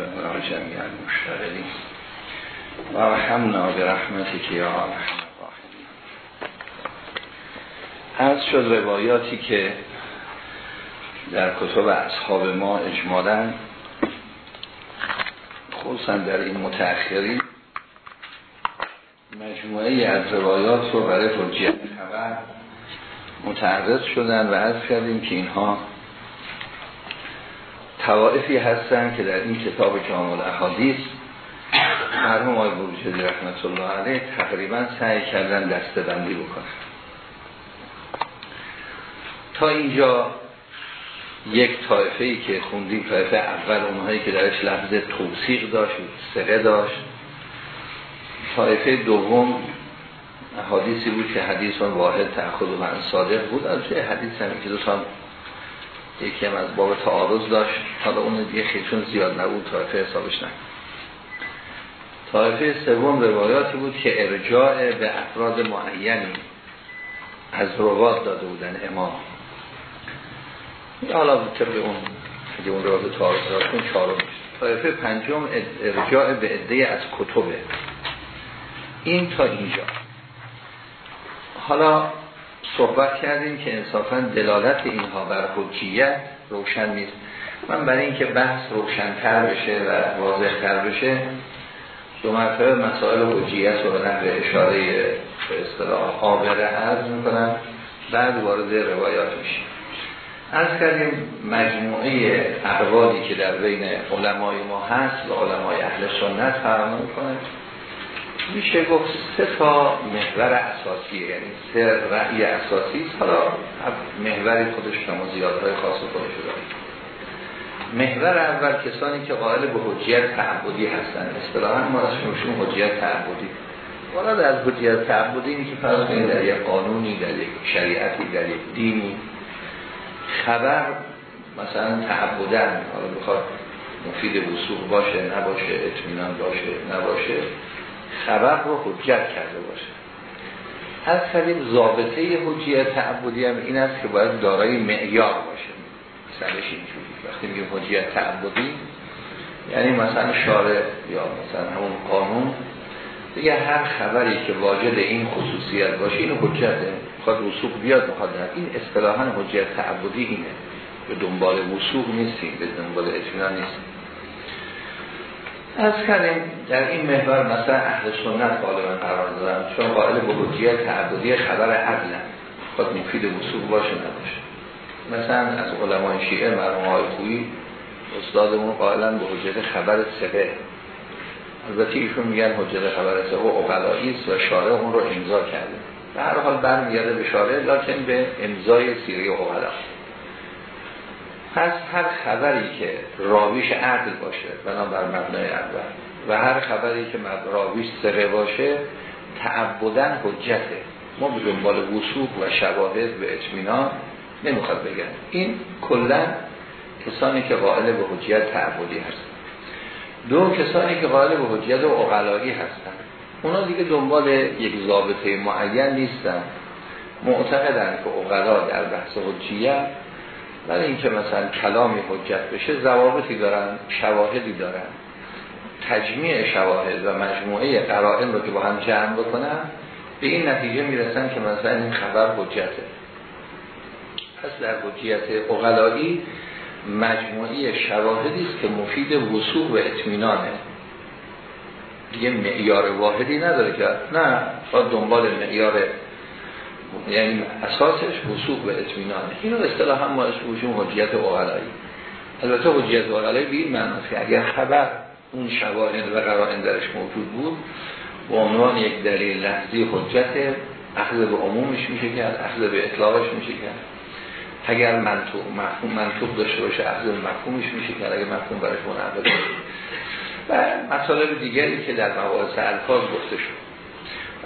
شهداء جميع المشتغلين و برحمتك یا ارحم از شد روایاتی که در کتب اصحاب ما اجمالا خصوصا در این متأخرین مجموعه از روایات رو برای حجیت خبر متعرض شدن و از کردیم که اینها توائفی هستن که در این کتاب جامع احادیث مرحوم آقای بروجردی رحمت الله علیه تقریبا سعی کردن دستبندی بکنن. تا اینجا یک طایفه ای که خوندیم طایفه اول اونهایی که درش لفظ توصیق داشت سقه داشت. طایفه دوم حدیثی بود که حدیث واحد تأخذ و من صادق بود. از حدیث همی که دوستان یکی هم از باب تعارض داشت. حالا اون دیگه خیلیشون زیاد نبود طایفه حسابش نکن. طایفه سوم روایاتی بود که ارجاع به افراد معینی از روات داده بودن امام. حالا طبق اون اگه اون روات تعارض داشتون چهارم طایفه پنجم ارجاع به عده از کتبه. این تا اینجا. حالا صحبت کردیم که انصافا دلالت اینها بر حجیت روشن نیست. من برای اینکه بحث روشنتر بشه و واضحتر بشه دو مرتبه مسائل حجیت رو به نحو اشاره به اصطلاح آبره عرض می‌کنم. بعد وارد روایات میشیم. از کردیم مجموعه اقوالی که در بین علمای ما هست و علمای اهل سنت فرمان می‌کنه میشه گفت سه تا محور اساسیه یعنی سه رأی اساسی حالا محور خودش شما زیادهای خاص خودش داره محور اول کسانی که قائل به حجیت تعبدی هستن. اصطلاحا ما شما حجیت تعبدی. مراد از حجیت تعبدی اینه که فرض در یک قانونی در یک شریعتی در یک دینی خبر مثلا تعبدن. حالا بخواد مفید وصول باشه نباشه اطمینان باشه نباشه. خبر رو حجت کرده باشه. از طریق ضابطه حجیت تعبدی هم این است که باید دارای معیار باشه. مثلش اینجوری. وقتی میگه حجیت تعبدی یعنی مثلا شارع یا مثلا همون قانون. دیگه هر خبری که واجد این خصوصیت باشه اینو حجته می‌خواد وسوق بیاد می‌خواد این اصطلاحا حجیت تعبدی اینه. به دنبال وسوق نیستیم به دنبال اطمینان نیستیم. از کردیم. در این محور مثلا اهل سنت غالبا قرار دارن چون قائل به تعبدی خبر عدل خود مفید وصول باشه نباشه. مثلا از علمای شیعه مرحوم های خویی استادمون قائلا به حجیت خبر سقه البته ایشون میگن حجیت خبر سقه اقلایی است و شارع اون رو امضا کرده. به هر حال برمیگرده به شارع لکن به امضای سیره اقلا پس هر خبری که راویش عدل باشه بنابر مبنای اول و هر خبری که راویش سقه باشه تعبدن حجته. ما به دنبال وصول و شواهد به اطمینان نمی‌خواد بگن. این کلا کسانی که قائل به حجیت تعبدی هستن. دو کسانی که قائل به حجیت اقلایی هستن. اونا دیگه دنبال یک ضابطه معین نیستن. معتقدن که اقلا در بحث حجیت برای اینکه مثلا کلامی حجت بشه ضوابطی دارن شواهدی دارن. تجمیع شواهد و مجموعه قرائن رو که با هم جمع بکنن به این نتیجه می‌رسن که مثلا این خبر حجته. پس در حجیت اقلایی مجموعه شواهدی است که مفید وصول و اطمینانه. دیگه معیار واحدی نداره که نه با دنبال معیار یعنی اساسش وصول و اطمینانه اینو اصطلاحا ما اسمشون حجیت اقلایی. البته حجیت اقلایی به این معنی که اگر خبر اون شواهد و قرائن درش موجود بود به عنوان یک دلیل لحظی حجت اخذ به عمومش میشه کرد اخذ به اطلاقش میشه کرد. اگر منطوق مفهوم منطوق داشته باشه اخذ به مفهومش میشه کرد اگر مفهوم برش منعقد و مطالب دیگری که در مباحث الفاظ گفته شد.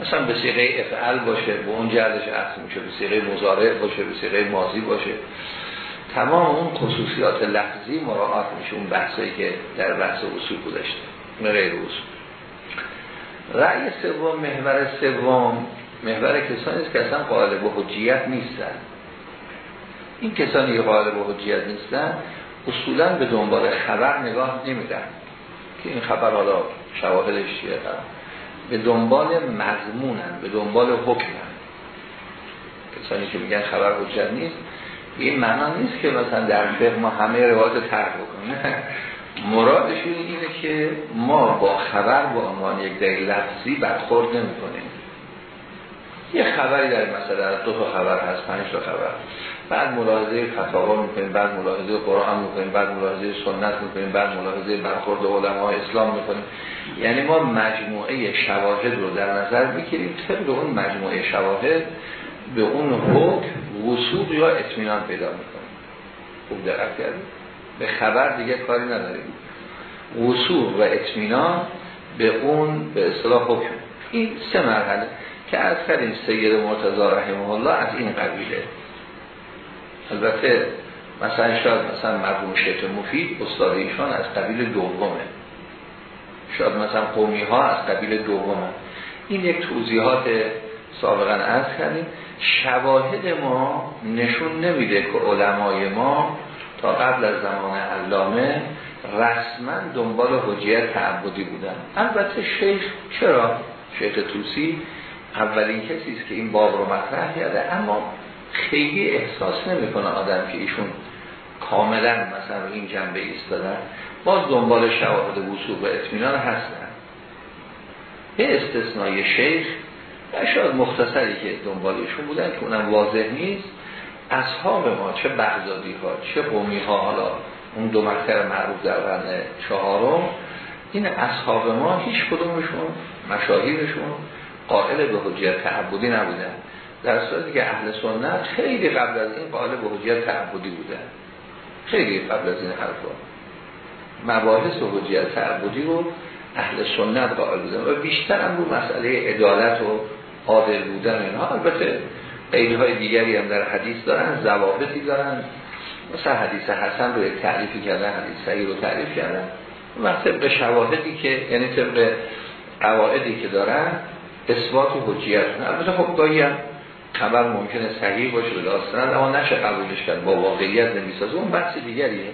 مثلا به سیغه افعل باشه به اون جردش اخذ میشه به سیغه مزارع باشه به سیغه ماضی باشه. تمام اون خصوصیات لفظی مراعات میشه اون بحثایی که در بحث اصول بودشته غیر اصول. رأی سوم محور سوم. محور کسانی است که اصلا قائل به حجیت نیستن. این کسانی که قائل به حجیت نیستن اصولا به دنبال خبر نگاه نمیدن. که این خبر حالا شواهدش چیه؟ به دنبال مضمونن به دنبال حکمن. کسانی که میگن خبر حجت نیست این معنا نیست که مثلا در فقه ما همه روایت ترک بکنیم. مرادشون اینه که ما با خبر با عنوان یک دلیل لفظی برخورد نمی کنیم یه خبری در مثلا دو تا خبر هست پنج تا خبر. بعد ملاحظه فتاوا می‌کنیم بعد ملاحظه قرآن می‌کنیم بعد ملاحظه سنت می‌کنیم بعد ملاحظه برخورد علمای اسلام می‌کنیم. یعنی ما مجموعه شواهد رو در نظر می‌گیریم طبق اون مجموعه شواهد به اون حکم وصول یا اطمینان پیدا می‌کنیم. خوب دقت کردیم به خبر دیگه کاری نداریم. وصول و اطمینان به اون به اصطلاح حکم. این سه مرحله که از کردیم سید مرتضی رحمه الله از این قبیله. البته مثلا شاید مثلا مرحوم شیط مفید استاد ایشان از قبیل دومه. شاید مثلا قومی ها از قبیل دومه. این یک توضیحات سابقا از کردیم. شواهد ما نشون نمیده که علمای ما تا قبل از زمان علامه رسما دنبال حجیت تعبدی بودن. البته شیخ چرا؟ شیخ توسی اولین کسی است که این باب رو مطرح کرده. اما خیلی احساس نمی‌کنه آدم که ایشون کاملا مثلا این جنبه ایستادن. باز دنبال شواهد وصول و اطمینان هستن. به استثنای شیخ شاید مختصری که دنبالشون بودن که اونم واضح نیست. اصحاب ما چه بغدادی ها چه قومی ها حالا اون دو مکتر معروف در قرن چهارم این اصحاب ما هیچ کدومشون مشاهیرشون قائل به حجیت تعبدی نبودن. در صورتی که اهل سنت خیلی قبل از این قائل به حجیت تعبدی بودن. خیلی قبل از این حرفا. مباحث و حجیت تعبدی رو اهل سنت قائل بودن و بیشتر هم رو مسئله عدالت و عادل بودن اینها البته های دیگری هم در حدیث دارن زوابطی دارن. مثلا حدیث حسن رو تعریفی کردن حدیث صحیح رو تعریف کردن. و طبق شواهدی که یعنی طبق قواعدی که دارن اثبات و حجیت. البته خب گاهی خبر ممکنه صحیح باشه به داستان اما نشه قبولش کرد. با واقعیت نمی‌سازه. اون بحث دیگریه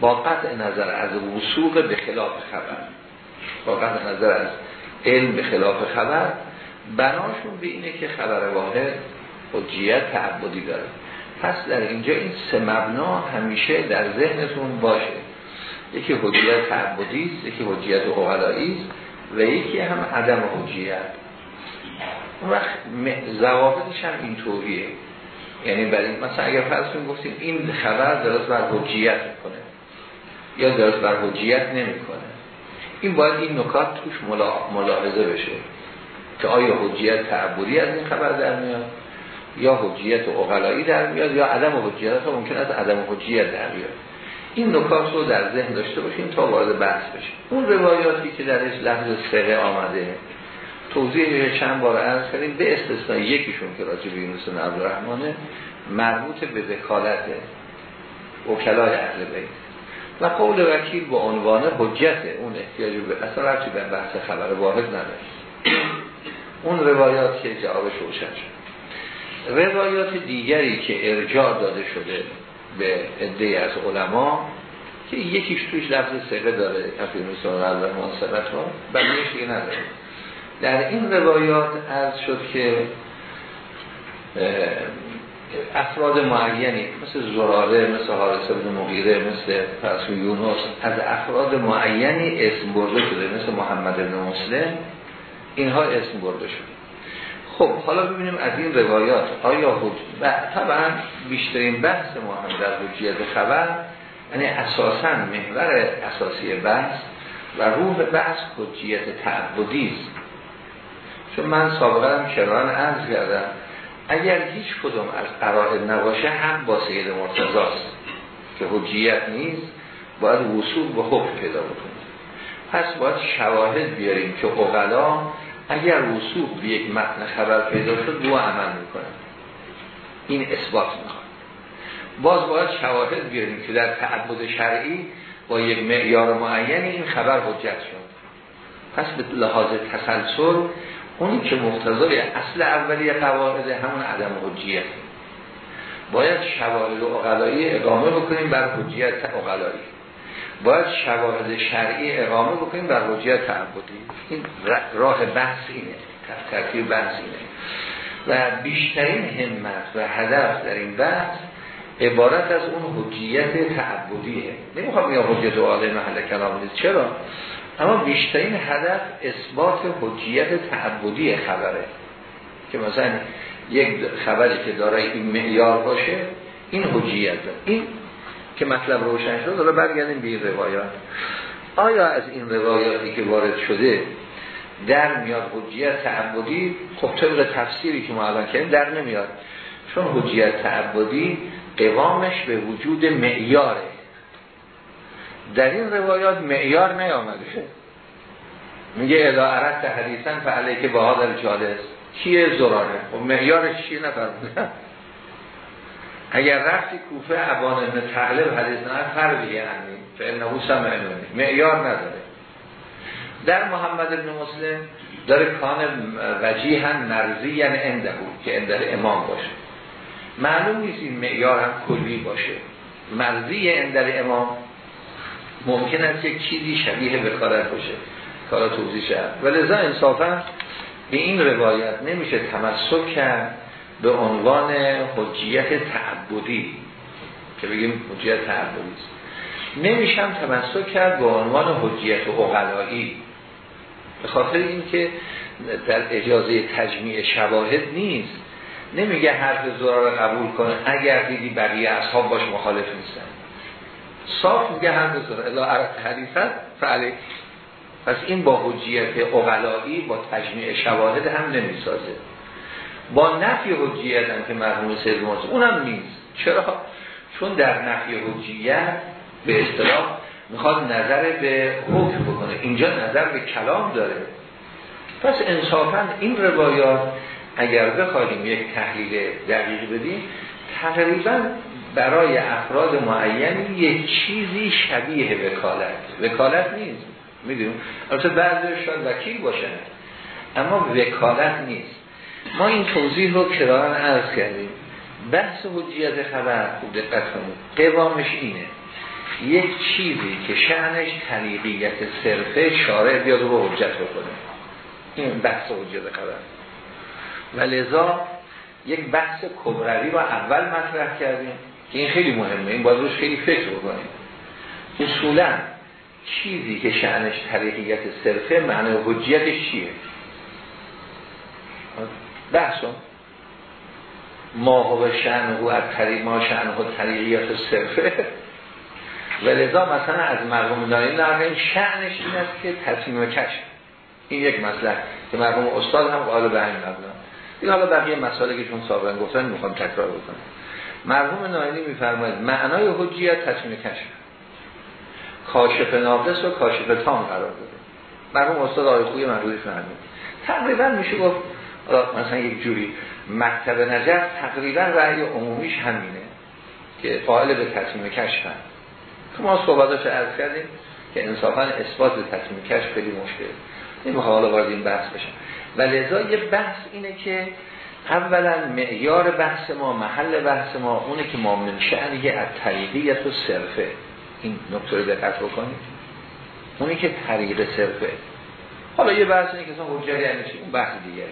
با قطع نظر از وسوق به خلاف خبر. با قطع نظر از علم به خلاف خبر. بناشون به اینه که خبر واحد حجیت تعبدی داره. پس در اینجا این سه مبنا همیشه در ذهنتون باشه. یکی حجیت تعبدی است یکی حجیت اقلایی است و یکی هم عدم حجیت. اون وقت زوابطش هم اینطوریه یعنی برای مثلا اگر فرض گفتیم این خبر درست بر حجیت می‌کنه یا درست بر حجیت نمی‌کنه. این باید این نکات توش ملاحظه بشه که آیا حجیت تعبدی از این خبر در میاد یا حجیت اقلایی در میاد یا عدم حجیت ها ممکن است عدم حجیت در میاد این نکات رو در ذهن داشته باشیم تا وارد بحث بشیم اون روایاتی که درش لحظه سقه آمده توضیح چند بار عرض کردیم. به استثنای یکیشون که راجع به یونس بن مربوط به وکالت وکلای اهل بیت. و قول وکیل با عنوان حجت اون احتیاج به اصلا رفتی به بحث خبر واحد نداشت. اون روایات که جوابش روشن شد. روایات دیگری که ارجاع داده شده به عده از علما که یکیش توش لفظ سقه داره مثل رحمان سقط ها بلیش دیگه نداره. در این روایات از شد که افراد معینی مثل زراره مثل حارس بن مغیره مثل فرسو یونس از افراد معینی اسم برده شده مثل محمد بن مسلم اینها اسم برده شده. خب حالا ببینیم از این روایات آیا حج طبعا بیشترین بحث ما هم در حجیت خبر یعنی اساسا محور اساسی بحث و روح بحث حجیت تعبدی است. چون من سابقا هم کران عرض کردم اگر هیچ کدوم از قرائد نباشه هم با سید مرتضاست که حجیت نیست باید وصول به حکم پیدا بکنیم. پس باید شواهد بیاریم که اقلا اگر وصول به یک متن خبر پیدا شد دو عمل می‌کنن این اثبات می‌خواد. باز باید شواهد بیاریم که در تعبد شرعی با یک معیار معین این خبر حجت شد. پس به لحاظ تسلسل اونی که مقتضای اصل اولی قواعد همون عدم حجیت باید شواهد اقلایی اقامه بکنیم بر حجیت اقلایی. باید شواهد شرعی اقامه بکنیم بر حجیت تعبدی. این راه بحث اینه. ترتیب بحث اینه. و بیشترین همت و هدف در این بحث عبارت از اون حجیت تعبدیه. نمی‌خوام یا حجیت عالی محل کلام نیست. چرا؟ اما بیشترین هدف اثبات حجیت تعبدی خبره. که مثلا یک خبری که داره این معیار باشه این حجیت داره. این که مطلب روشن شد حالا برگردیم به این روایات. آیا از این روایاتی که وارد شده در میاد حجیت تعبدی؟ خب طبق تفسیری که ما الان کردیم در نمیاد. چون حجیت تعبدی قوامش به وجود معیاره. در این روایات معیار نیامده. میگه اذا عرضت حدیثا فعلی که با در جالس کیه زراره؟ خب معیارش چیه نفرمونه اگر رفتی کوفه عبان ابن تغلب حدیث نه فرقی یعنی. فعنه سمعنونی معیار نداره. در محمد ابن مسلم داره کان وجیه هم مرزی یعنی انده که انده امام باشه. معلوم نیست این معیار هم کلی باشه. مرزی انده امام ممکن است یک چیزی شبیه بکارت باشه کارا توضیح شد و لذا انصافا به این روایت نمیشه تمسک کرد به عنوان حجیت تعبدی که بگیم حجیت تعبدی است. نمیشم تمسک کرد به عنوان حجیت اقلایی. به خاطر اینکه در اجازه تجمیع شواهد نیست. نمیگه حرف زرار قبول کنه اگر دیدی بقیه اصحاب باش مخالف نیستن. صاف میگه حرف زرار الا عرض حدیثت فعلی. پس این با حجیت اقلایی با تجمیع شواهد هم نمی‌سازه. با نفی حجیت هم که مرحوم سید اونم نیست. چرا؟ چون در نفی حجیت به اصطلاح می‌خواد نظر به حکم بکنه. اینجا نظر به کلام داره. پس انصافا این روایات اگر بخواهیم یک تحلیل دقیق بدیم تقریبا برای افراد معینی یک چیزی شبیه وکالت. وکالت نیست. می‌دونیم البته بعضی شاید وکیل باشن. اما وکالت نیست. ما این توضیح رو کرارن عرض کردیم. بحث حجیت خبر خوب دقت کنید. قوامش اینه. یک چیزی که شعنش طریقیت صرفه شارع بیاد رو حجت بکنه. این بحث حجیت خبر. و لذا یک بحث کبروی رو اول مطرح کردیم. که این خیلی مهمه. این باید روش خیلی فکر بکنیم. اصولا چیزی که شعنش طریقیت صرفه معنی حجیتش چیه؟ بحثم ما هو شعنه از طریق ما شعنه طریقیت صرفه. و لذا مثلا از مرحوم نایی نرمین شعنش این است که تصمیم کشف. این یک مسئله. که مرحوم استاد هم قال به همین مبنا این حالا بقیه مسئله که چون سابقا گفتن می‌خوام تکرار بکنم. مرحوم نایینی میفرماید معنای حجیت تصمیم کشف. کاشف ناقص و کاشف تام قرار داده. مرحوم استاد آقای خوی فرمود تقریبا میشه گفت مثلا یک جوری مکتب نجف تقریبا رأی عمومیش همینه که قائل به تصمیم کشف هم که ما صحبتاش عرض کردیم که انصافا اثبات به تصمیم کشف خیلی مشکل. نمی‌خوام حالا وارد این بحث بشم. و لذا یه بحث اینه که اولا معیار بحث ما محل بحث ما اونه که ما من شعنی از طریقیت و صرفه. این نکته رو دقت بکنید. اونی که طریق صرفه. حالا یه بحث اینه که اصلا یعنی اون بحث دیگه.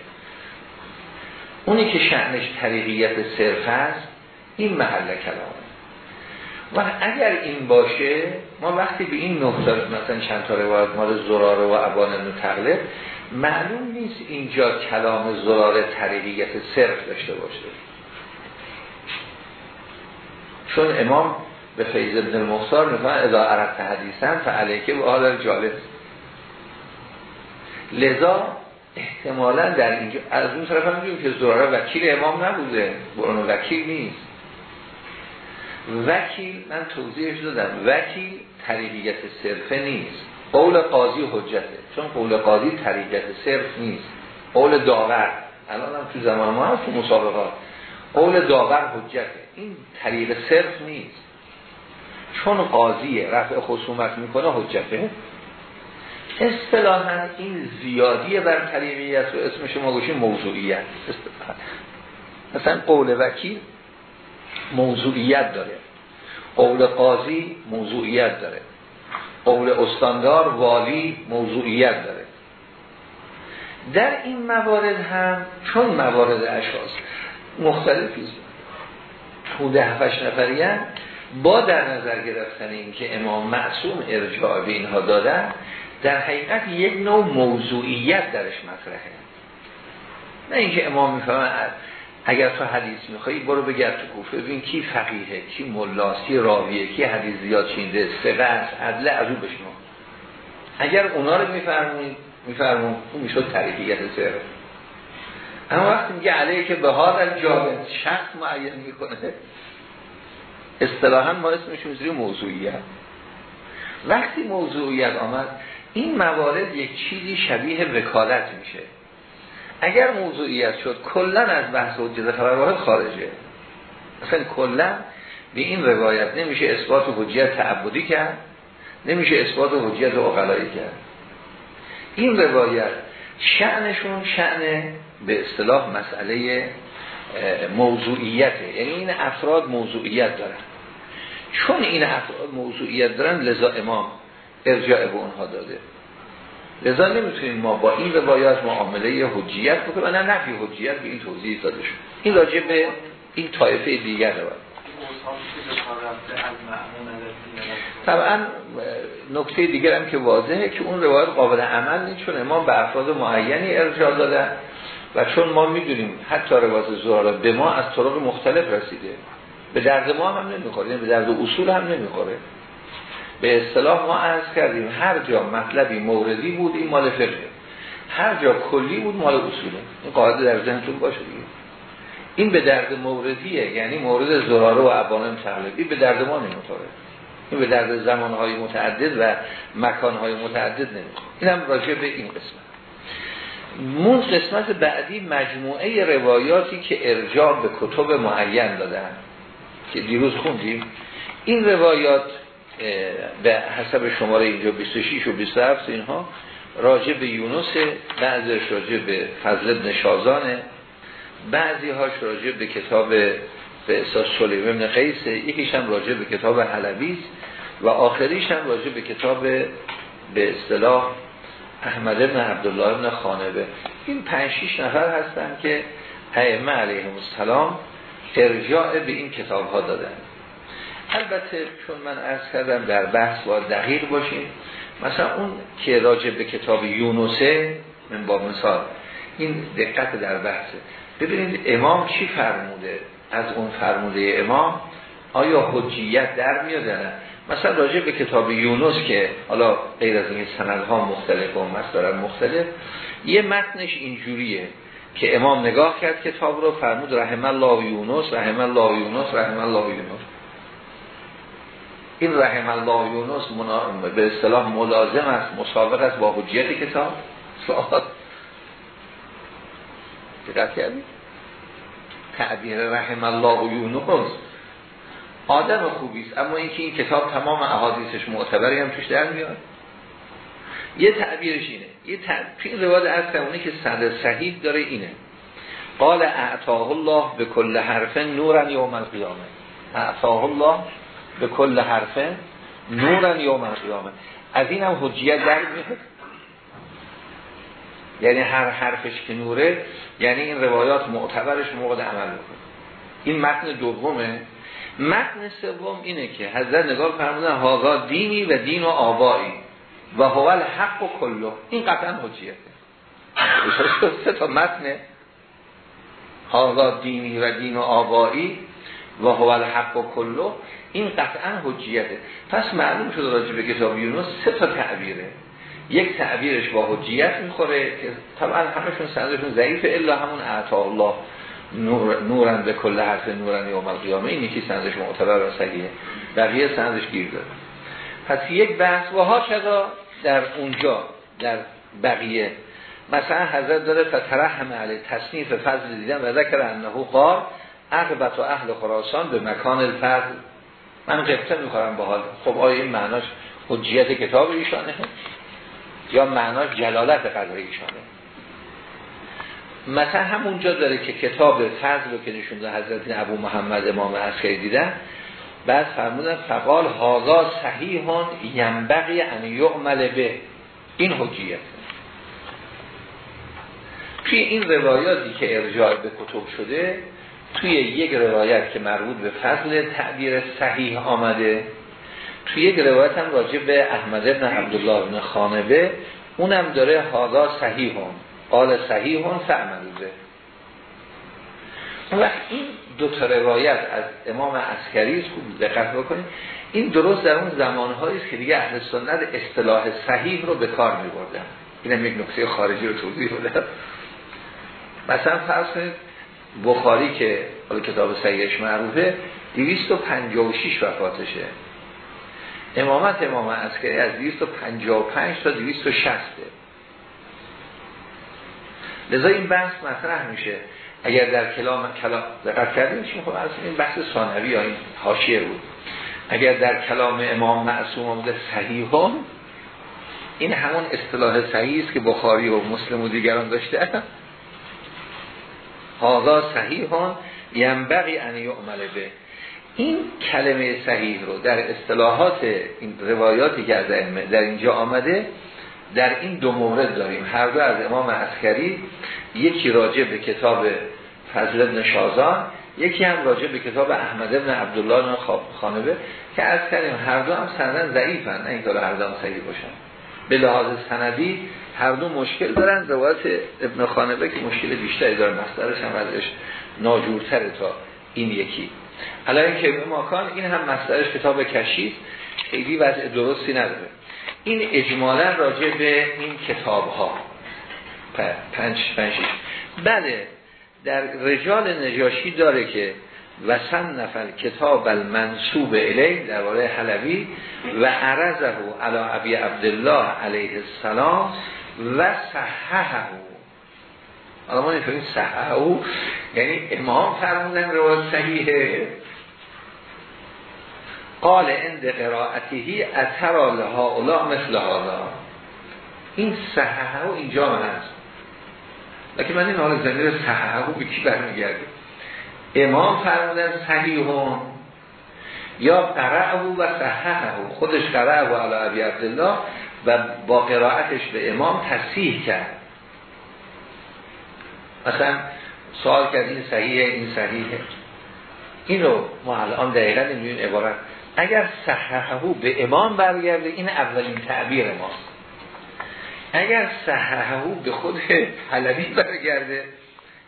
اونی که شعنش طریقیت صرف است این محل کلامه. و اگر این باشه ما وقتی به این نقطه مثلا چند تا روایت مال زراره و ابان تقلب معلوم نیست اینجا کلام زراره طریقیت صرف داشته باشه. چون امام به فیض ابن المختار می‌فهمن اذا عرفت حدیثن فعلیکه و آدر جالس لذا احتمالا در اینجا از اون طرف هم که زراره وکیل امام نبوده برون وکیل نیست. وکیل من توضیحش دادم وکیل طریقیت صرفه نیست. قول قاضی حجته چون قول قاضی طریقیت صرف نیست. قول داور الان هم تو زمان ما هست تو مسابقات. قول داور حجته این طریق صرف نیست. چون قاضی رفع خصومت می‌کنه حجته. اصطلاحا این زیادی بر طریقیت و اسم شما گوشیم موضوعیت. مثلا قول وکیل موضوعیت داره. قول قاضی موضوعیت داره. قول استاندار والی موضوعیت داره. در این موارد هم چون موارد اشخاص مختلفی ده هفتش نفریان با در نظر گرفتن این که امام معصوم ارجاع به اینها دادن در حقیقت یک نوع موضوعیت درش مطرحه. نه اینکه امام می‌فهمه اگر تو حدیث میخوایی برو بگرد تو کوفه ببین کی فقیهه کی ملاسی راویه کی حدیث زیاد چینده سقه است عدله از او بشنو. اگر اونا رو میفرمون میفرمون اون می‌شد طریقیت سر. اما وقتی میگه علیه که به حال جابه شخص معین می‌کنه اصطلاحا ما اسمش می‌ذاریم موضوعیت وقتی موضوعیت آمد این موارد یک چیزی شبیه وکالت میشه. اگر موضوعیت شد کلا از بحث حجت خبر واحد خارجه. اصلا کلا به این روایت نمیشه اثبات حجیت تعبدی کرد نمیشه اثبات حجیت اقلایی کرد. این روایت شعنشون شعن به اصطلاح مسئله موضوعیته. یعنی این افراد موضوعیت دارن. چون این افراد موضوعیت دارن لذا امام ارجاع به اونها داده. لذا نمی‌تونیم ما با این روایات معامله حجیت بکنیم. نه نفی حجیت به این توضیح داده شد. این راجع به این طایفه دیگر روایت طبعا نکته دیگر هم که واضحه که اون روایت قابل عمل نیست چون امام به افراد معینی ارجاع دادن و چون ما می‌دونیم حتی روایت زهرا به ما از طرق مختلف رسیده. به درد ما هم نمی‌خوره یعنی به درد اصول هم نمی‌خوره. به اصطلاح ما عرض کردیم هر جا مطلبی موردی بود این مال فقه هر جا کلی بود مال اصوله. این قاعده در ذهنتون باشه دیگه. این به درد موردیه یعنی مورد زراره و ابانم تقلبی به درد ما نمی‌خوره. این به درد زمانهای متعدد و مکانهای متعدد نمی‌خوره. این هم راجع به این قسمت. مون قسمت بعدی مجموعه روایاتی که ارجاع به کتب معین دادن. که دیروز خوندیم. این روایات به حسب شماره اینجا 26 و 27 اینها راجع به یونس بعضیش راجع به فضل ابن شازانه بعضی هاش راجع به کتاب به احساس سلیم ابن قیسه یکیش هم راجع به کتاب حلبیز و آخریش هم راجع به کتاب به اصطلاح احمد ابن عبدالله ابن خانبه. این پنج شیش نفر هستن که ائمه علیهم السلام ارجاع به این کتاب ها دادن. البته چون من از کردم در بحث با دقیق باشیم مثلا اون که راجع به کتاب یونسه من با مثال این دقت در بحثه ببینید امام چی فرموده؟ از اون فرموده امام آیا حجیت در میاد نه؟ مثلا راجع به کتاب یونس که حالا غیر از این سندها مختلف و مصدر مختلف یه متنش اینجوریه که امام نگاه کرد کتاب رو فرمود رحم الله یونس رحم الله یونس رحم الله یونس. این رحم الله یونس به اصطلاح ملازم است مسابق است با حجیت کتاب سوال. دقت کردی؟ تعبیر رحم الله یونس. آدم خوبی است اما اینکه این کتاب تمام احادیثش معتبری هم توش در میاد. یه تعبیرش اینه. یه تعبیر روایت از که صد صحیح داره اینه. قال اعطاه الله به کل حرف نورا یوم القیامه. اعطاه الله به کل حرف نورا یوم القیامه. از این هم حجیت در یعنی هر حرفش که نوره یعنی این روایات معتبرش موقع عمل بکنه این متن دومه. متن سوم اینه که حضرت نگاه فرمودن هاگا دینی و دین و آبایی و هو حق و کلو این قطعا حجیته. سه تا متن. هاگا دینی و دین و آبایی و هو حق و کلو این قطعا حجیته. پس معلوم شده راجع به کتاب یونس سه تا تعبیره. یک تعبیرش با حجیت می‌خوره که طبعا همشون سندشون ضعیفه الا همون اعطا الله نور نورن به کل حرف نورن یوم القیامه. این یکی سندش معتبر و صحیحه. بقیه سندش گیر داره پس یک بحث و ها در اونجا در بقیه؟ مثلا حضرت داره فترحم علی تصنیف فضل دیدن و ذکر انه قال اقبت و اهل خراسان به مکان الفضل. من قبطه می‌خورم با حال خب آیا این معناش حجیت کتاب ایشانه؟ یا معناش جلالت قدر ایشانه؟ مثلا همونجا داره که کتاب فضل رو که نشونده حضرت ابو محمد امام عسکری دیدن بعد فرمودن فقال هاذا صحیحون ینبغی ان یعمل به. این حجیت. توی این روایاتی که ارجاع به کتب شده توی یک روایت که مربوط به فضل تعبیر صحیح آمده توی یک روایت هم راجع به احمد ابن عبدالله ابن خانبه اونم داره هادا صحیح هم قال صحیح هم فعملوزه و این دو تا روایت از امام عسکری خوب دقت بکنید. این درست در اون زمانهایی است که دیگه اهل سنت اصطلاح صحیح رو به کار می بردن اینم یک نکته خارجی رو توضیح بده مثلا فرض کنید بخاری که حالا کتاب صحیحش معروفه 256 وفاتشه. امامت امام عسکری از 255 تا 260 لذا این بحث مطرح میشه. اگر در کلام کلام دقت کردیم چون خب از این بحث ثانوی یا این حاشیه بود. اگر در کلام امام معصوم آمده صحیح هم این همون اصطلاح صحیح است که بخاری و مسلم و دیگران داشته هاذا صحیح هم ینبغی ان یعمل به. این کلمه صحیح رو در اصطلاحات این روایاتی که از در اینجا آمده در این دو مورد داریم. هر دو از امام عسکری یکی راجع به کتاب فضل ابن شازان یکی هم راجع به کتاب احمد ابن عبدالله خانبه که از کردیم هر دو هم سندن ضعیفن نه اینکه هر دو هم صحیح باشن. به لحاظ سندی هر دو مشکل دارن. روایت ابن خانبه که مشکل بیشتری داره مصدرش هم ازش ناجورتره تا این یکی. حالا که ماکان این هم مصدرش کتاب کشید خیلی وضع درستی نداره. این اجمالا راجع به این کتاب ها پنج پنج بله در رجال نجاشی داره که وسن نفل کتاب المنصوب الی درباره حلوی و عرضه علی ابی عبدالله علیه السلام و صححه. حالا ما نفهمیم صححه یعنی امام فرمودن روایت صحیحه. قال اند قراعتهی اترا لها اولا مثل هادا این صححه اینجا من هست. لیکن من این حال زمیر صححه به کی برمیگرده امام فرمودن صحیحون. یا قرعه و صححه. خودش قرعه و علا عبی عبدالله و با قرائتش به امام تصحیح کرد. مثلا سوال کرد این صحیحه این صحیحه. این رو ما الان دقیقا نمی‌دونیم عبارت. اگر صححه به امام برگرده این اولین تعبیر ماست. اگر صححه به خود حلبی برگرده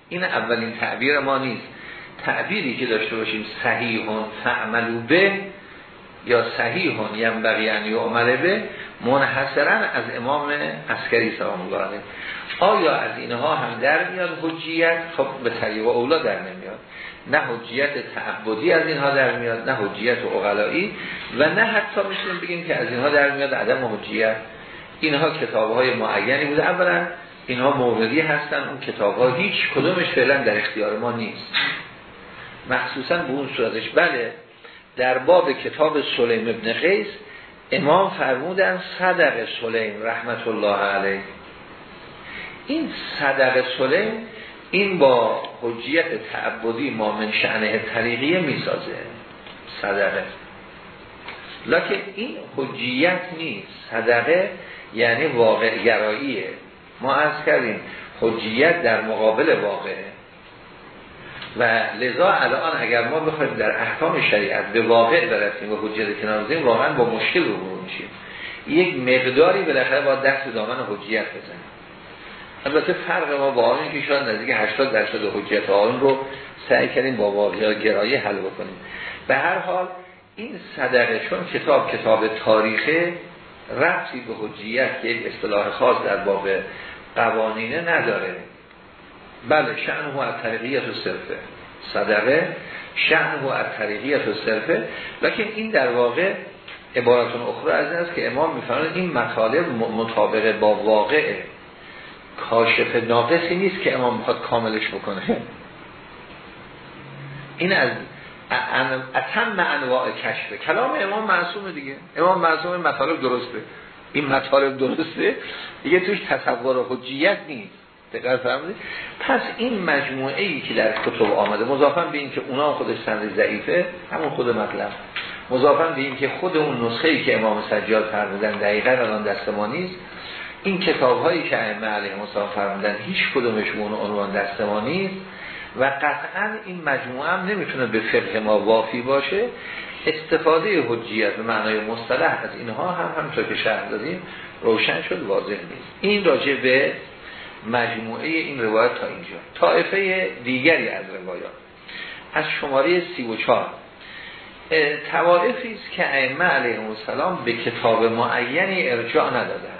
این اولین تعبیر ما نیست. تعبیری که داشته باشیم صحیحون فعملو به یا صحیحون ینبغی یا عمله به منحصرا از امام عسکری سلام الله علیه آیا از اینها هم در میاد حجیت؟ خب به طریق اولا در نمیاد. نه حجیت تعبدی از اینها در میاد نه حجیت اقلایی و نه حتی می‌تونیم بگیم که از اینها در میاد عدم حجیت. اینها کتاب های معینی بوده. اولا اینها موردی هستن اون کتاب ها هیچ کدومش فعلا در اختیار ما نیست. مخصوصا به اون صورتش بله در باب کتاب سلیم ابن قیس امام فرمودن صدق سلیم رحمت الله علیه. این صدق سلیم این با حجیت تعبدی ما من شعنه طریقیه می‌سازه. صدقه لکن این حجیت نیست. صدقه یعنی واقع گراییه ما از کردیم حجیت در مقابل واقعه. و لذا الان اگر ما بخوایم در احکام شریعت به واقع برسیم و حجیت کنار واقعا با مشکل رو میشیم. یک مقداری بالاخره با دست دامن حجیت بزنیم. البته فرق ما با آن که شاید نزدیک 80 درصد حجیت آن رو سعی کردیم با واقعی گرایی حل بکنیم. به هر حال این صدقه چون کتاب کتاب تاریخه ربطی به حجیت که یک اصطلاح خاص در باب قوانینه نداره. بله شأن هو از طریقیت و صرفه. صدقه شأن هو از طریقیت و صرفه. لیکن این در واقع عبارتون اخرى از این است که امام میفرماید این مطالب مطابق با واقعه کاشف ناقصی نیست که امام می‌خواد کاملش بکنه. این از اتم انواع کشفه. کلام امام معصومه دیگه. امام معصوم مطالب درسته. این مطالب درسته. دیگه توش تصور و حجیت نیست. دقیق فرمودید؟ پس این مجموعه ای که در کتب آمده مضافا به این که اونا خودش سند ضعیفه همون خود مطلب. مضافا به این که خود اون نسخه ای که امام سجاد فرمودن دقیقا الان دست ما نیست این کتاب هایی که ائمه علیه السلام فرمودن هیچ کدومش اون عنوان دست ما نیست و قطعا این مجموعه هم نمی‌تونه به فقه ما وافی باشه. استفاده حجیت به معنای مصطلح از اینها هم همطور که شرح دادیم روشن شد واضح نیست. این راجع به مجموعه این روایت تا اینجا. طائفه دیگری از روایات. از شماره سی و چار است که ائمه علیه السلام به کتاب معینی ارجاع ندادن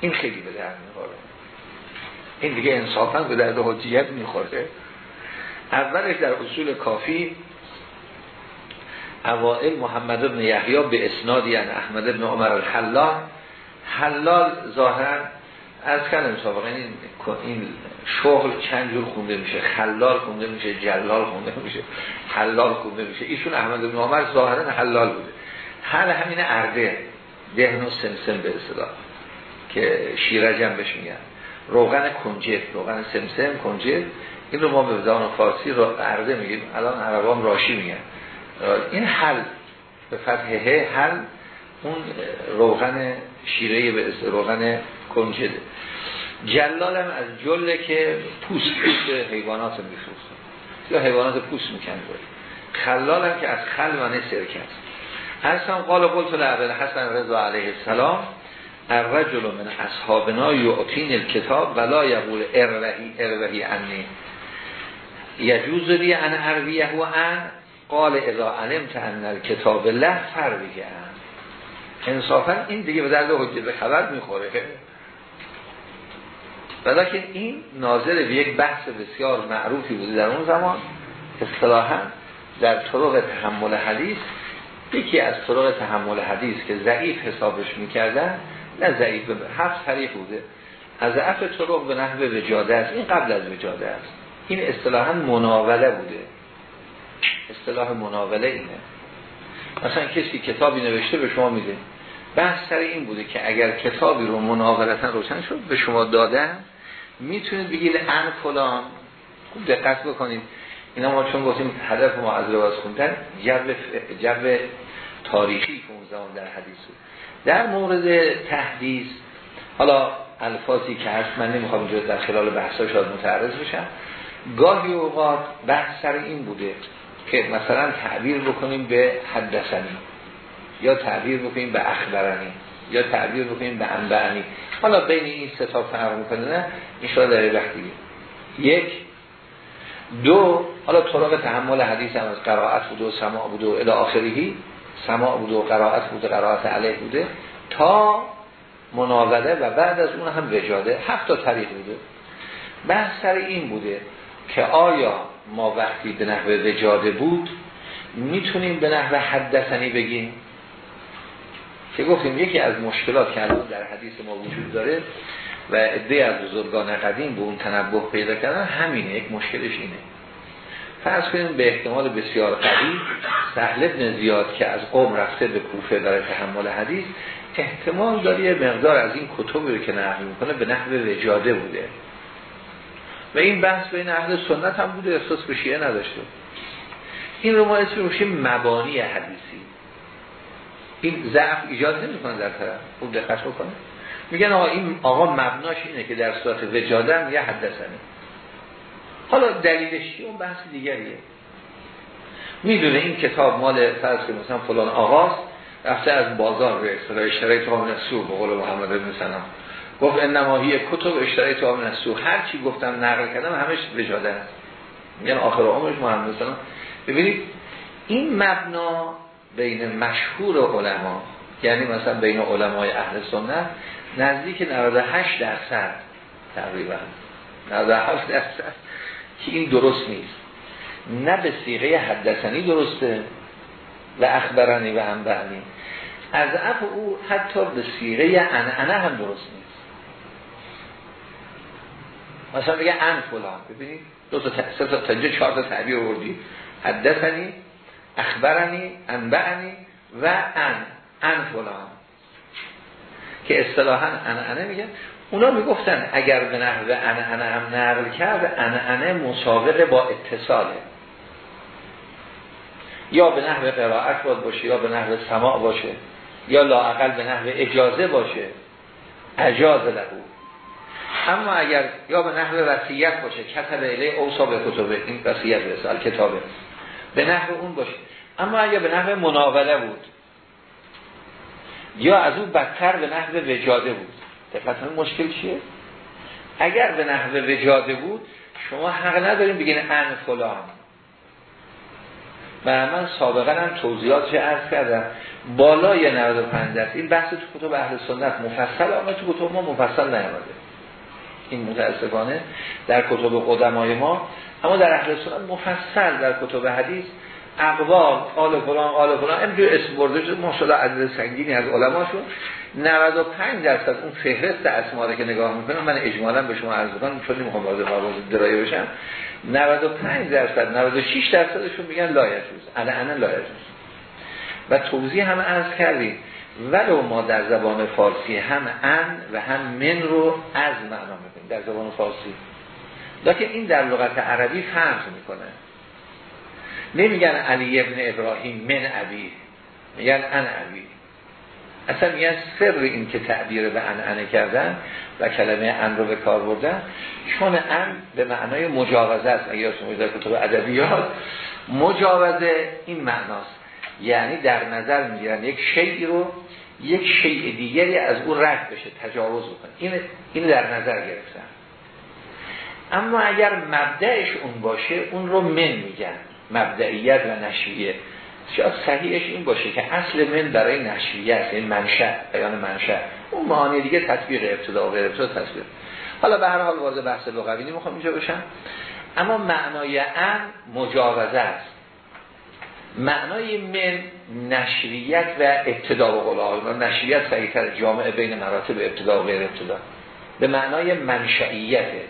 این خیلی به درد می‌خوره. این دیگه انصافا به درد حجیت می‌خوره. اولش در اصول کافی اوائل محمد بن یحیی به اسنادی احمد بن عمر الحلال. حلال ظاهرا از کردم سابقا این, این شغل چند جور خونده میشه خلال خونده میشه جلال خونده میشه حلال خونده میشه. ایشون احمد بن عمر ظاهرا حلال بوده. حل همین ارده دهن و سمسم به اصطلاح که شیرجم بهش میگن. روغن کنجد روغن سمسم کنجد. این رو ما به زبان فارسی رو ارده میگیم. الان عربان راشی میگن. این حل به فتحه حل اون روغن شیره به روغن کنجده جلال هم از جله که پوست پوست حیوانات میفروسته یا حیوانات پوست می‌کنه خلال هم که از خل و سرکه است. اصلا قال قلت لعبل حسن رضا علیه السلام الرجل من اصحابنا یعطین الکتاب ولا یقول اروهی اروهی انی یجوز لی ان ارویه و ان قال اذا علمت ان الکتاب له فرویه ان انصافا این دیگه به درد حجت خبر می‌خوره. ولیکن این ناظر به یک بحث بسیار معروفی بوده در اون زمان اصطلاحا در طرق تحمل حدیث یکی از طرق تحمل حدیث که ضعیف حسابش می‌کردن نه ضعیف هفت طریق بوده. از ضعف طرق به نحو وجاده است. این قبل از وجاده است. این اصطلاحا مناوله بوده. اصطلاح مناوله اینه. مثلا کسی کتابی نوشته به شما میده. بحث سر این بوده که اگر کتابی رو مناولتا روشن شد به شما دادن می‌تونید بگید ان فلان. خوب دقت بکنید. اینا ما چون گفتیم هدف ما از لباس خوندن جو تاریخی که اون زمان در حدیث بود. در مورد تحدیث حالا الفاظی که هست من نمی‌خوام اینجا در خلال بحثا شاید متعرض بشم. گاهی اوقات بحث سر این بوده که مثلا تعبیر بکنیم به حدثنی. یا تعبیر بکنیم به اخبرنی یا تعبیر بکنیم به انبعنی حالا بین این سه تا فرق می‌کنه نه؟ این در وقتی یک. دو. حالا طرق تحمل حدیث هم از قرائت بوده و سماع بوده و الی سماع بوده و قرائت بوده قرائت علیه بوده. تا مناوله و بعد از اون هم وجاده. هفت تا طریق بوده. بحث سر این بوده که آیا ما وقتی به نحو وجاده بود می‌تونیم به نحو حدثنی بگیم؟ که گفتیم یکی از مشکلات که الان در حدیث ما وجود داره و عده از بزرگان قدیم به اون تنبه پیدا کردن همینه یک مشکلش اینه. فرض کنیم به احتمال بسیار قوی سهل ابن زیاد که از قوم رفته به کوفه برای تحمل حدیث احتمال داره یه مقدار از این کتبی رو که نقل می‌کنه به نحو وجاده بوده. و این بحث بین اهل سنت هم بوده احساس به شیعه نداشته. این رو ما اسم مبانی حدیثی. این ضعف ایجاد نمی‌کنه در طرف. خوب دقت بکنه. میگن آقا این آقا مبناش اینه که در صورت وجاده یه حدثنه حالا دلیلش اون بحث دیگریه. می‌دونه این کتاب مال فرض مثلا فلان آقاست رفته از بازار به اصطلاح اشترای تو سو به قول محمد بن سلام. گفت این نماهی کتب اشترای تو سو هر چی گفتم نقل کردم همش وجاده است میگن آخر عمرش محمد سلام. ببینید این مبنا بین مشهور علما یعنی مثلا بین علمای اهل سنت نزدیک 98 درصد تقریبا. 98 درصد. که این درست نیست. نه به سیغه حدثنی درسته و اخبرانی و انبعنی از اف او حتی به سیغه انعنه هم درست نیست. مثلا بگه ان فلان. ببینید دو تا سه تا چهار تا تعبیر آوردی. حدثنی اخبرنی انبعنی و ان ان فلان. که اصطلاحا ان انه میگن. اونا می‌گفتن اگر به نحو انعنه هم نقل کرد انعنه مسابقه با اتصاله. یا به نحو قرائت باشه یا به نحو سماع باشه یا لاعقل به نحو اجازه باشه. اجاز لهو اما اگر یا به نحو وصیت باشه کتب الی اوصا به کتبه این وصیت رسال کتابه به نحو اون باشه. اما اگر به نحو مناوله بود یا از اون بدتر به نحو وجاده بود. دقیقا مشکل چیه؟ اگر به نحو وجاده بود شما حق نداریم بگین ان فلان. و من سابقا هم توضیحاتش عرض کردم. بالای 95 درصد. این بحث تو کتب اهل سنت مفصل اما تو کتب ما مفصل نیامده. این متاسفانه در کتب قدمای ما اما در اهل سنت مفصل در کتب حدیث اقوال قال فلان قال فلان اینجور اسم برده شده. ماشاءالله عدد سنگینی از علماشون. 95 درصد اون فهرست اسماره که نگاه می‌کنم من اجمالا به شما عرض کنم چون نمی‌خوام وارد موارد درایه بشم 95 درصد 96 درصدشون میگن لا یجوز انا انا لا یجوز و توضیح هم عرض کردیم ولو ما در زبان فارسی هم عن و هم من رو از معنا می‌کنیم در زبان فارسی لیکن این در لغت عربی فرق می‌کنه. نمیگن علی ابن ابراهیم من ابیه میگن عن ابیه. اصلا میگن سر این که تعبیر به عنعنه کردن و کلمه ان رو به کار بردن چون ان به معنای مجاوزه است. اگر شما در کتب ادبیات مجاوزه این معناست. یعنی در نظر می‌گیرن یک شیعی رو یک شیء دیگری از او رد بشه تجاوز بکنه. این این در نظر گرفتن. اما اگر مبدعش اون باشه اون رو من میگن. مبدعیت و نشویه شاید صحیحش این باشه که اصل من برای نشویه است این منشأ بیان منشأ اون معانی دیگه تطبیق ابتدا و غیر ابتدا تطبیق. حالا به هر حال وارد بحث لغوی نمی‌خوام اینجا بشم. اما معنای ان مجاوزه است. معنای من نشریت و ابتدا و قول نشریت صحیحتر جامعه بین مراتب ابتدا و غیر ابتدا. به معنای منشعیته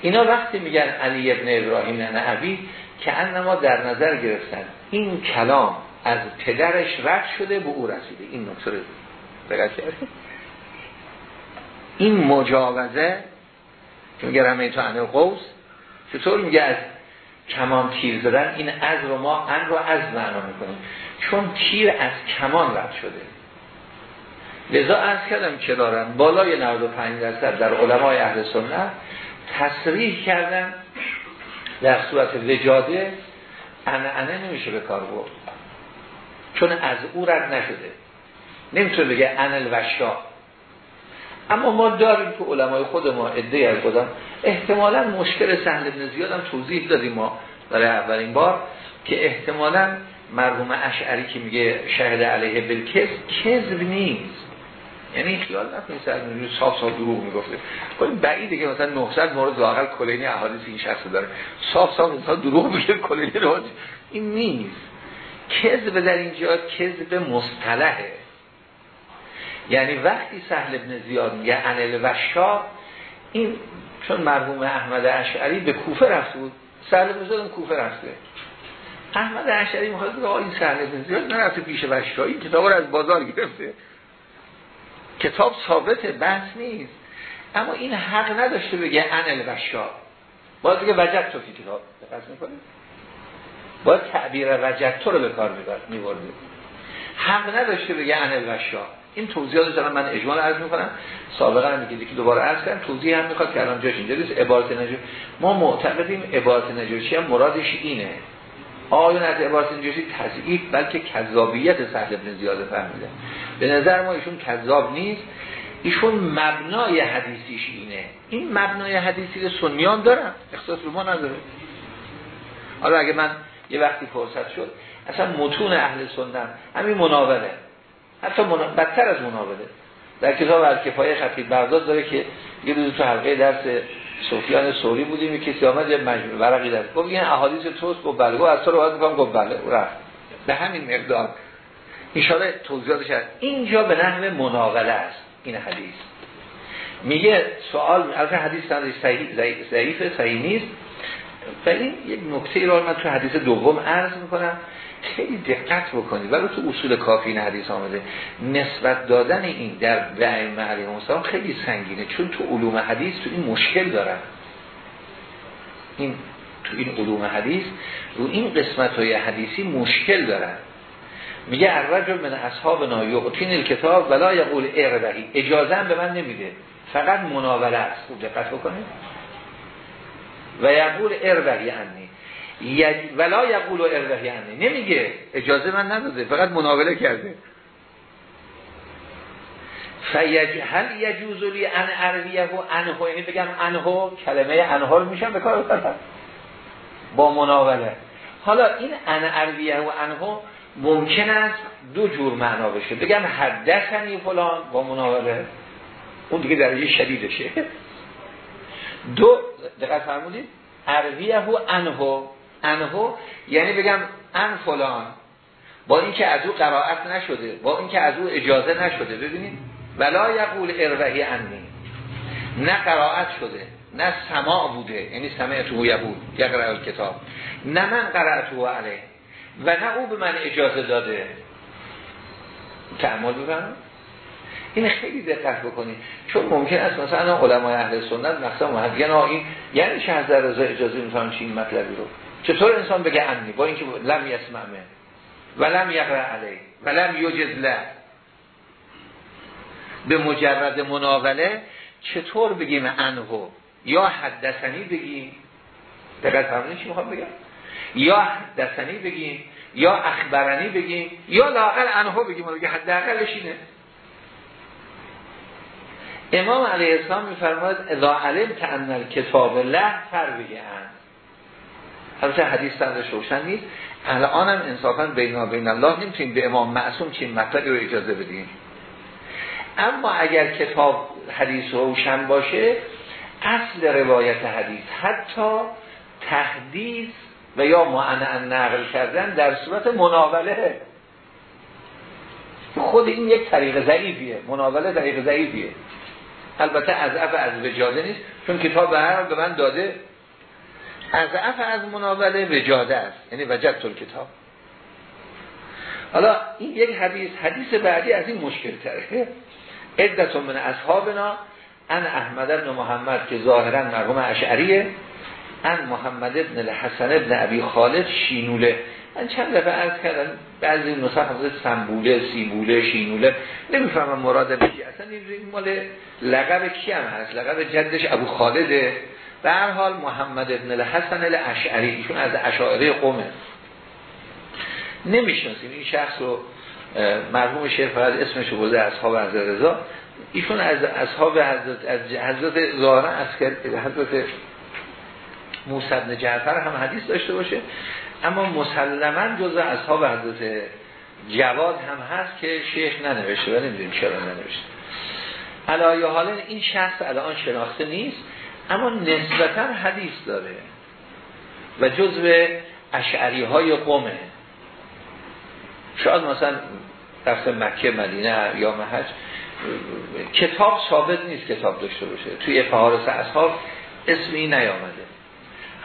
اینا وقتی میگن علی ابن ابراهیم نه عبی که انما در نظر گرفتن. این کلام از پدرش رد شده به او رسیده. این نکته رو این مجاوزه که میگه رمه تو انه قوس چطور میگه از کمان تیر زدن؟ این از رو ما ان رو از معنا می‌کنیم. چون تیر از کمان رد شده. لذا از کردم که دارن بالای 95 درصد در علمای اهل سنت تصریح کردن در صورت وجاده انه انه نمیشه به کار برد. چون از او رد نشده. نمی‌تونه بگه انل وشا اما ما داریم که علمای خود ما ادهی از خودم احتمالا مشکل سهل ابن زیاد هم توضیح دادیم ما برای اولین بار که احتمالا مرحوم اشعری که میگه شهد علیه بالکذب کذب نیست. یعنی خیال نکنید سر صاف صاف دروغ می‌گفته. خب بعیده که مثلا 900 مورد لاقل کلینی احادیث این شخص داره. صاف صاف مثلا دروغ میگه کلینی رو این نیست. کذب در اینجا کذب مصطلحه. یعنی وقتی سهل ابن زیاد میگه انل و شا این چون مرحوم احمد اشعری به کوفه رفته بود سهل ابن زیاد کوفه رفته. احمد اشعری می‌خواد بگه این سهل ابن زیاد نرفته پیش وشا این کتاب رو از بازار گرفته. کتاب ثابت بحث نیست. اما این حق نداشته بگه انل وشا باید بگه وجد تو فی کتاب. دقت می‌کنید باید تعبیر وجد تو رو به کار می‌برد حق نداشته بگه انل وشا این توضیحات دارم من اجمال عرض می‌کنم. سابقا هم که دوباره عرض کردم توضیح هم می‌خواد که الان جاش اینجا نیست. عبارت نجوشی ما معتقدیم عبارت نجوشی هم مرادش اینه. آیون از عبارت نجوشی تضعیف بلکه کذابیت سهل ابن زیاد فهمیده. به نظر ما ایشون کذاب نیست. ایشون مبنای حدیثیش اینه. این مبنای حدیثی که سنیان دارن اختصاص رو ما نداره حالا اگه من یه وقتی فرصت شد اصلا متون اهل سنت همین مناوله حتی منا... بدتر از مناوله در کتاب از کفایه خطیب بغداد داره که یه روز تو حلقه درس سفیان سوری بودیم که کسی آمد یه ورقی دست گفت این احادیث توست گفت بله. از تو رو می‌کنم گفت بله رفت. به همین مقدار. اشاره توضیحاتش هست اینجا به نحو مناقله است. این حدیث. میگه سوال از حدیث ضعیف صحیح نیست. و این یک نکته را من تو حدیث دوم عرض می‌کنم. خیلی دقت بکنید. ولی تو اصول کافی این حدیث آمده. نسبت دادن این در بعیم علیه السلام خیلی سنگینه. چون تو علوم حدیث تو این مشکل دارن. این تو این علوم حدیث رو این قسمت های حدیثی مشکل دارن. میگه الرجل من اصحاب نایقتین الکتاب ولا یقول اقربهی اجازه به من نمیده. فقط مناوله است. خوب دقت بکنید. و یقول اربهی انی ولا یقول اربهی انی نمیگه. اجازه من نداده. فقط مناوله کرده. فیج هل یجوز لی ان ارویه و انهو؟ یعنی بگم انهو کلمه انهو رو میشم به کار با مناوله. حالا این ان ارویه و انهو ممکن است دو جور معنا بشه. بگم حدثنی فلان با مناوله. اون دیگه درجه شدیدشه. دو دقت فرمودید. ارویه انهو. انهو یعنی بگم ان فلان. با اینکه از او قرائت نشده با اینکه از او اجازه نشده ببینید. ولا یقول اروهی انی نه قرائت شده نه سماع بوده یعنی سمعتو یبود یقرأ کتاب نه من قرأتو علیه. و نه او به من اجازه داده. تعمل ببرم این خیلی دقت بکنید. چون ممکن است مثلا علمای اهل سنت مثلا محققین این یعنی چه از رضا اجازه می‌تونن چین مطلبی رو؟ چطور انسان بگه امنی؟ با اینکه لم یسمعه و لم یقرأ علیه. و لم یوجد له. به مجرد مناوله چطور بگیم انهو یا حدثنی بگیم. دقت فرمونی چی می‌خوام بگم؟ یا حدثنی بگیم. یا اخبرنی بگیم. یا لاقل انهو بگیم حداقلش اینه. امام علیه السلام میفرماید اذا علم که ان کتاب الله فر بگن البته حدیث سندش روشن نیست. الان هم انصافا بین بین الله نمی‌تونیم به امام معصوم چین مطلبی رو اجازه بدیم. اما اگر کتاب حدیث روشن باشه اصل روایت حدیث حتی تحدیث و یا معنی نقل کردن در صورت مناوله. خود این یک طریق ضعیفیه. مناوله طریق ضعیفیه. البته از اف از وجاده نیست چون کتاب به هر به من داده. از اف از مناوله وجاده است یعنی وجد تل کتاب حالا این یک حدیث حدیث بعدی از این مشکل تره عدت من اصحابنا ان احمد ابن محمد که ظاهرا مرحوم اشعریه ان محمد ابن الحسن ابن ابی خالد شینوله. من چند دفعه عرض کردم بعضی نسخ حضرت سنبوله سیبوله شینوله نمی‌فهمم مراد بگی اصلا این مال لقب کی هم هست؟ لقب جدش ابو خالده به هر حال محمد ابن الحسن الاشعری ایشون از اشاعره قومه. نمی‌شناسیم این شخص رو مرحوم شیخ فقط اسمش رو بوده اصحاب حضرت رضا. ایشون از اصحاب حضرت از حضرت ظاهرا از حضرت موسی بن جعفر هم حدیث داشته باشه. اما مسلما جز اصحاب حضرت جواد هم هست که شیخ ننوشته و نمی‌دونیم چرا ننوشته. علایه حالا این شخص الان شناخته نیست اما نسبتا حدیث داره و جزء اشعری های قومه. شاید مثلا رفت مکه مدینه یا محج کتاب ثابت نیست کتاب داشته باشه. توی فهارس اصحاب اسمی نیامده.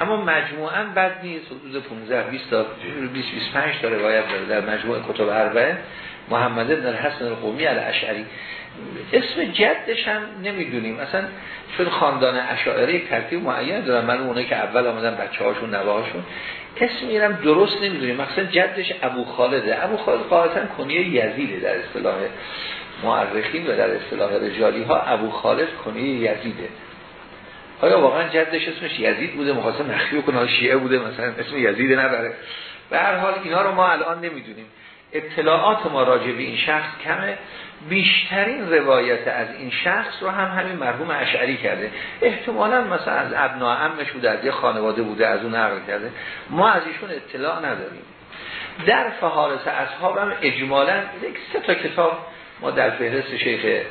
اما مجموعا بد نیست. حدود 15 20 تا 20 25 تا روایت داره در مجموع کتب اربعه. محمد بن الحسن القومی الاشعری. اسم جدش هم نمی‌دونیم. مثلا چون خاندان اشاعره ترتیب معین دارن من اونه که اول آمدن بچه هاشون نواهاشون اسم میرم درست نمی‌دونیم. مثلا جدش ابو خالده. ابو خالد قاعدتا کنیه یزیده در اصطلاح معرخین و در اصطلاح رجالی ها ابو خالد کنیه یزیده. آیا واقعا جدش اسمش یزید بوده؟ مخواست مخفی کنه شیعه بوده مثلا اسم یزید نبره به هر حال اینا رو ما الان نمی‌دونیم. اطلاعات ما راجع به این شخص کمه. بیشترین روایت از این شخص رو هم همین مرحوم اشعری کرده. احتمالا مثلا از ابنا امش بوده از یه خانواده بوده از اون نقل کرده. ما از ایشون اطلاع نداریم. در فهارس اصحاب هم اجمالا یک سه تا کتاب ما در فهرست شیخ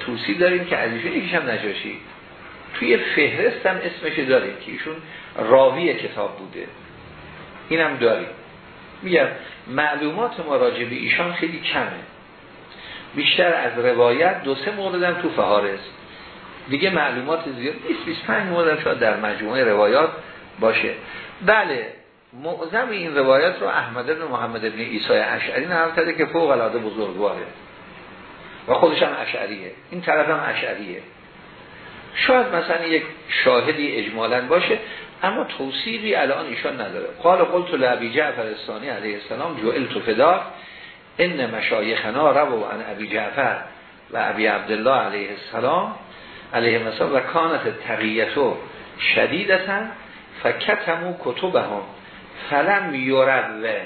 توسی داریم که از ایشون یکیش هم نجاشی. توی فهرست هم اسمش داریم که ایشون راوی کتاب بوده. اینم داریم. میگم معلومات ما راجع به ایشان خیلی کمه. بیشتر از روایت دو سه موردم تو فهارست. دیگه معلومات زیاد 20 25 موردم شاید در مجموعه روایات باشه. بله معظم این روایت رو احمد بن محمد بن عیسی اشعری نقل که فوق العاده بزرگواره. و خودش هم اشعریه. این طرف هم اشعریه. شاید مثلا یک شاهدی اجمالا باشه اما توصیبی الان ایشان نداره. قال قلت لعبی جعفر الثانی علیه السلام تو فدار ان مشایخنا رو عن ابی جعفر و ابی عبدالله علیه السلام علیه السلام و کانت تقییتو شدیدتا فکتمو کتبه هم فلم یروه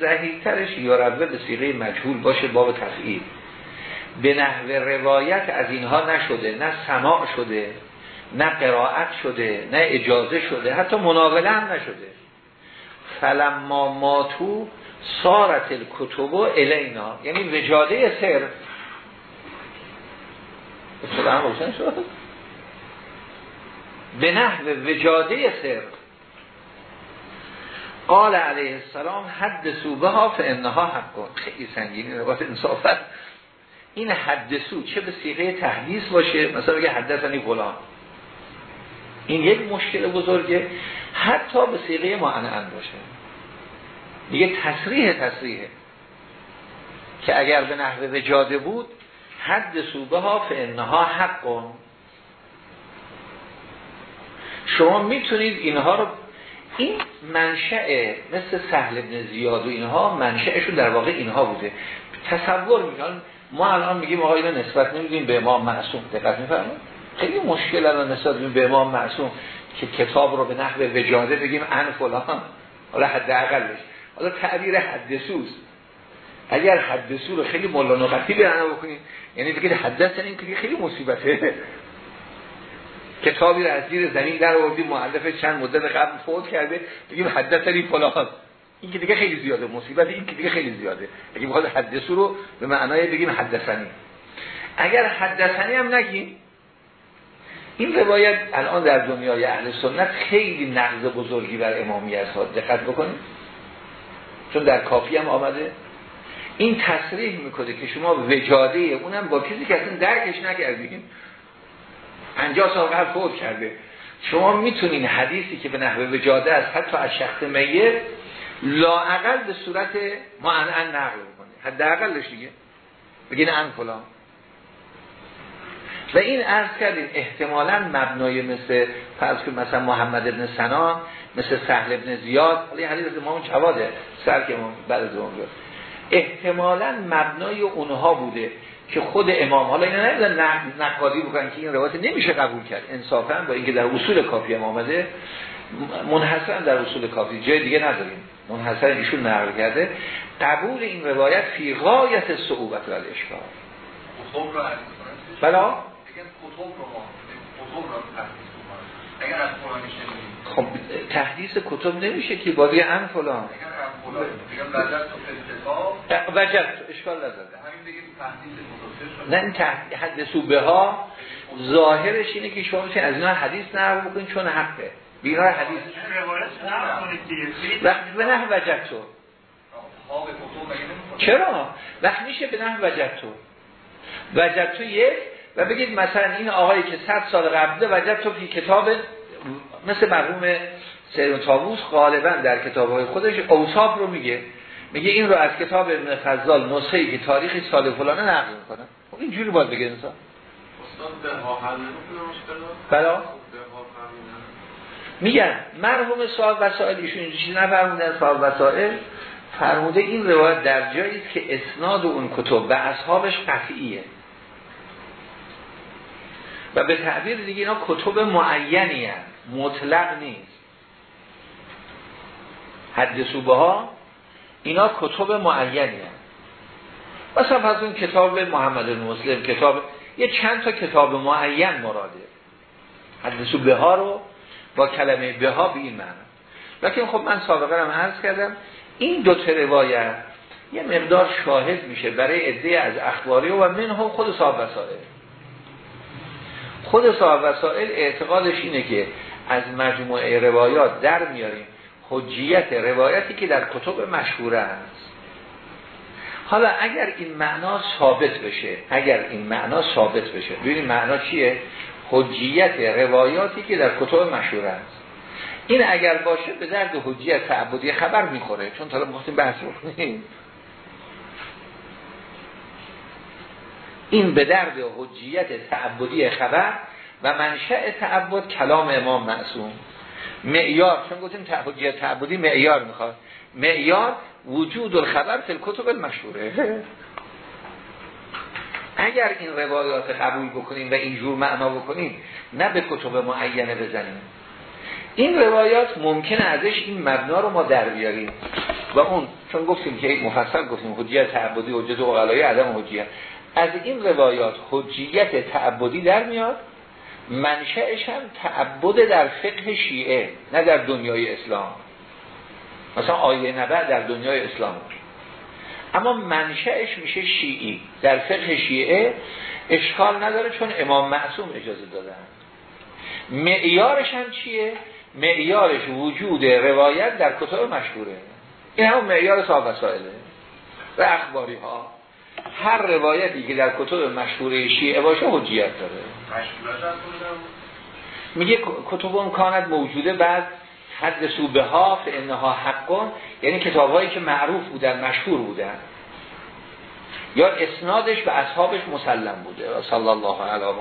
زهیرترش یروه به سیغه مجهول باشه باب تفعیل. به نحو روایت از اینها نشده نه سماع شده نه قرائت شده نه اجازه شده حتی مناوله هم نشده. فلما ماتو سارت الکتب الینا. یعنی وجاده سر. به نحو وجاده سر. قال علیه السلام حد سوبه ها فانها حق. خیلی سنگینی روایت انصافت این حدسو چه به سیغه تحدیث باشه؟ مثلا بگه حدثنی فلان. این یک مشکل بزرگه. حتی به سیغه معنعن باشه. دیگه تصریح تصریحه که اگر به نحوه وجاده بود حد سوبه ها فانها حق شما می‌تونید اینها رو این منشأ مثل سهل ابن زیاد و اینها منشأشون در واقع اینها بوده. تصور می‌کنن ما الان میگیم آقا اینو نسبت نمیدیم به امام معصوم. دقت میفرمایید؟ خیلی مشکل الان نسبت به امام معصوم که کتاب رو به نحو وجاده بگیم ان فلان. حالا حداقلش. حالا تعبیر حدثوس. اگر حدثو رو خیلی مولا نقطی بیان بکنید یعنی بگید حدثن این که خیلی مصیبته. کتابی رو از زیر زمین در آوردیم مؤلف چند مدت قبل فوت کرده بگیم حدثنی فلان. این که دیگه خیلی زیاده مصیبت این که دیگه خیلی زیاده. اگه بخواد حدثو رو به معنای بگیم حدثنی. اگر حدثنی هم نگیم این روایت الان در دنیای اهل سنت خیلی نقض بزرگی بر امامیت ها دقت بکنید. چون در کافی هم آمده. این تصریح می‌کنه که شما وجاده اونم با کسی که اصلا درکش نکردین 50 سال قبل فوت کرده. شما می‌تونین حدیثی که به نحوه وجاده است حتی از شخص میت لاعقل به صورت معنعن نقل بکنه حداقلش دیگه بگین ان فلان. و این عرض کردیم احتمالا مبنای مثل فرض که مثلا محمد ابن سنا مثل سهل ابن زیاد. حالا این حدیث امام جواده سر که امام بعد از اون احتمالا مبنای اونها بوده که خود امام حالا اینا نمیدن نقادی بکنن که این روایت نمیشه قبول کرد. انصافا با اینکه در اصول کافی هم آمده منحصرا در اصول کافی جای دیگه نداریم. منحصرا ایشون نقل کرده قبول این روایت فی غایت صعوبت و الاشکال. بلا خب تحدیث کتب نمیشه که بازی ان فلان. وجد اشکال نداره. نه این حدثو به ها ظاهرش اینه که شما از اینا حدیث نقل بکنید چون حقه. بینا حدیث. وقتی به نه وجد تو. چرا؟ وقت میشه به نه وجد تو. وجد تو یک و بگید مثلا این آقایی که صد سال قبله وجد تو فی کتاب مثل مرحوم سیرون تابوس غالبا در کتاب های خودش اوصاف رو میگه. میگه این رو از کتاب ابن فضال نسخه که تاریخی سال فلانه نقل می‌کنه. خب اینجوری باید بگه انسان. بلا میگن مرحوم صاحب وسائل ایشون اینجا چیزی نفرمودن صاحب وسائل فرموده این روایت در جایی که اسناد اون کتب و اصحابش قطعیه. و به تعبیر دیگه اینا کتب معینی هست مطلق نیست. حد صوبه ها اینا کتب معینی هست. مثلا از اون کتاب محمد المسلم کتاب یه چند تا کتاب معین مراده. حد صوبه ها رو با کلمه به ها به این معنی. لیکن خب من سابقه هم عرض کردم این دو تا روایت یه مقدار شاهد میشه برای عده از اخباری و من هم خود صاحب وسائل. خود صاحب وسائل اعتقادش اینه که از مجموعه روایات در میاریم. حجیت روایتی که در کتب مشهوره است. حالا اگر این معنا ثابت بشه اگر این معنا ثابت بشه ببینید معنا چیه؟ حجیت روایاتی که در کتب مشهوره است. این اگر باشه به درد حجیت تعبدی خبر می‌خوره چون طالب می‌خواستیم بحث بکنیم. این به درد حجیت تعبدی خبر و منشأ تعبد کلام امام معصوم. معیار چون گفتیم حجیت تعبدی معیار می‌خواد. معیار وجود الخبر فی الکتب المشهوره. اگر این روایات قبول بکنیم و اینجور معنا بکنیم نه به کتب معینه بزنیم. این روایات ممکنه ازش این مبنا رو ما در بیاریم. و اون چون گفتیم که مفصل گفتیم حجیت تعبدی حجیت اقلایی عدم حجیت. از این روایات حجیت تعبدی در میاد منشأش هم تعبد در فقه شیعه نه در دنیای اسلام. مثلا آیه نبع در دنیای اسلام. اما منشأش میشه شیعی. در فقه شیعه اشکال نداره چون امام معصوم اجازه دادن معیارش هم چیه؟ معیارش وجود روایت در کتاب مشهوره. این هم معیار صاحب وسائله. و اخباری ها هر روایتی که در کتب مشهوره شیعه باشه حجیت داره. میگه کتب کانت موجوده بعد حد سوبه ها انها حقون یعنی کتاب هایی که معروف بودن مشهور بودن. یا اسنادش به اصحابش مسلم بوده. صلی الله علیه و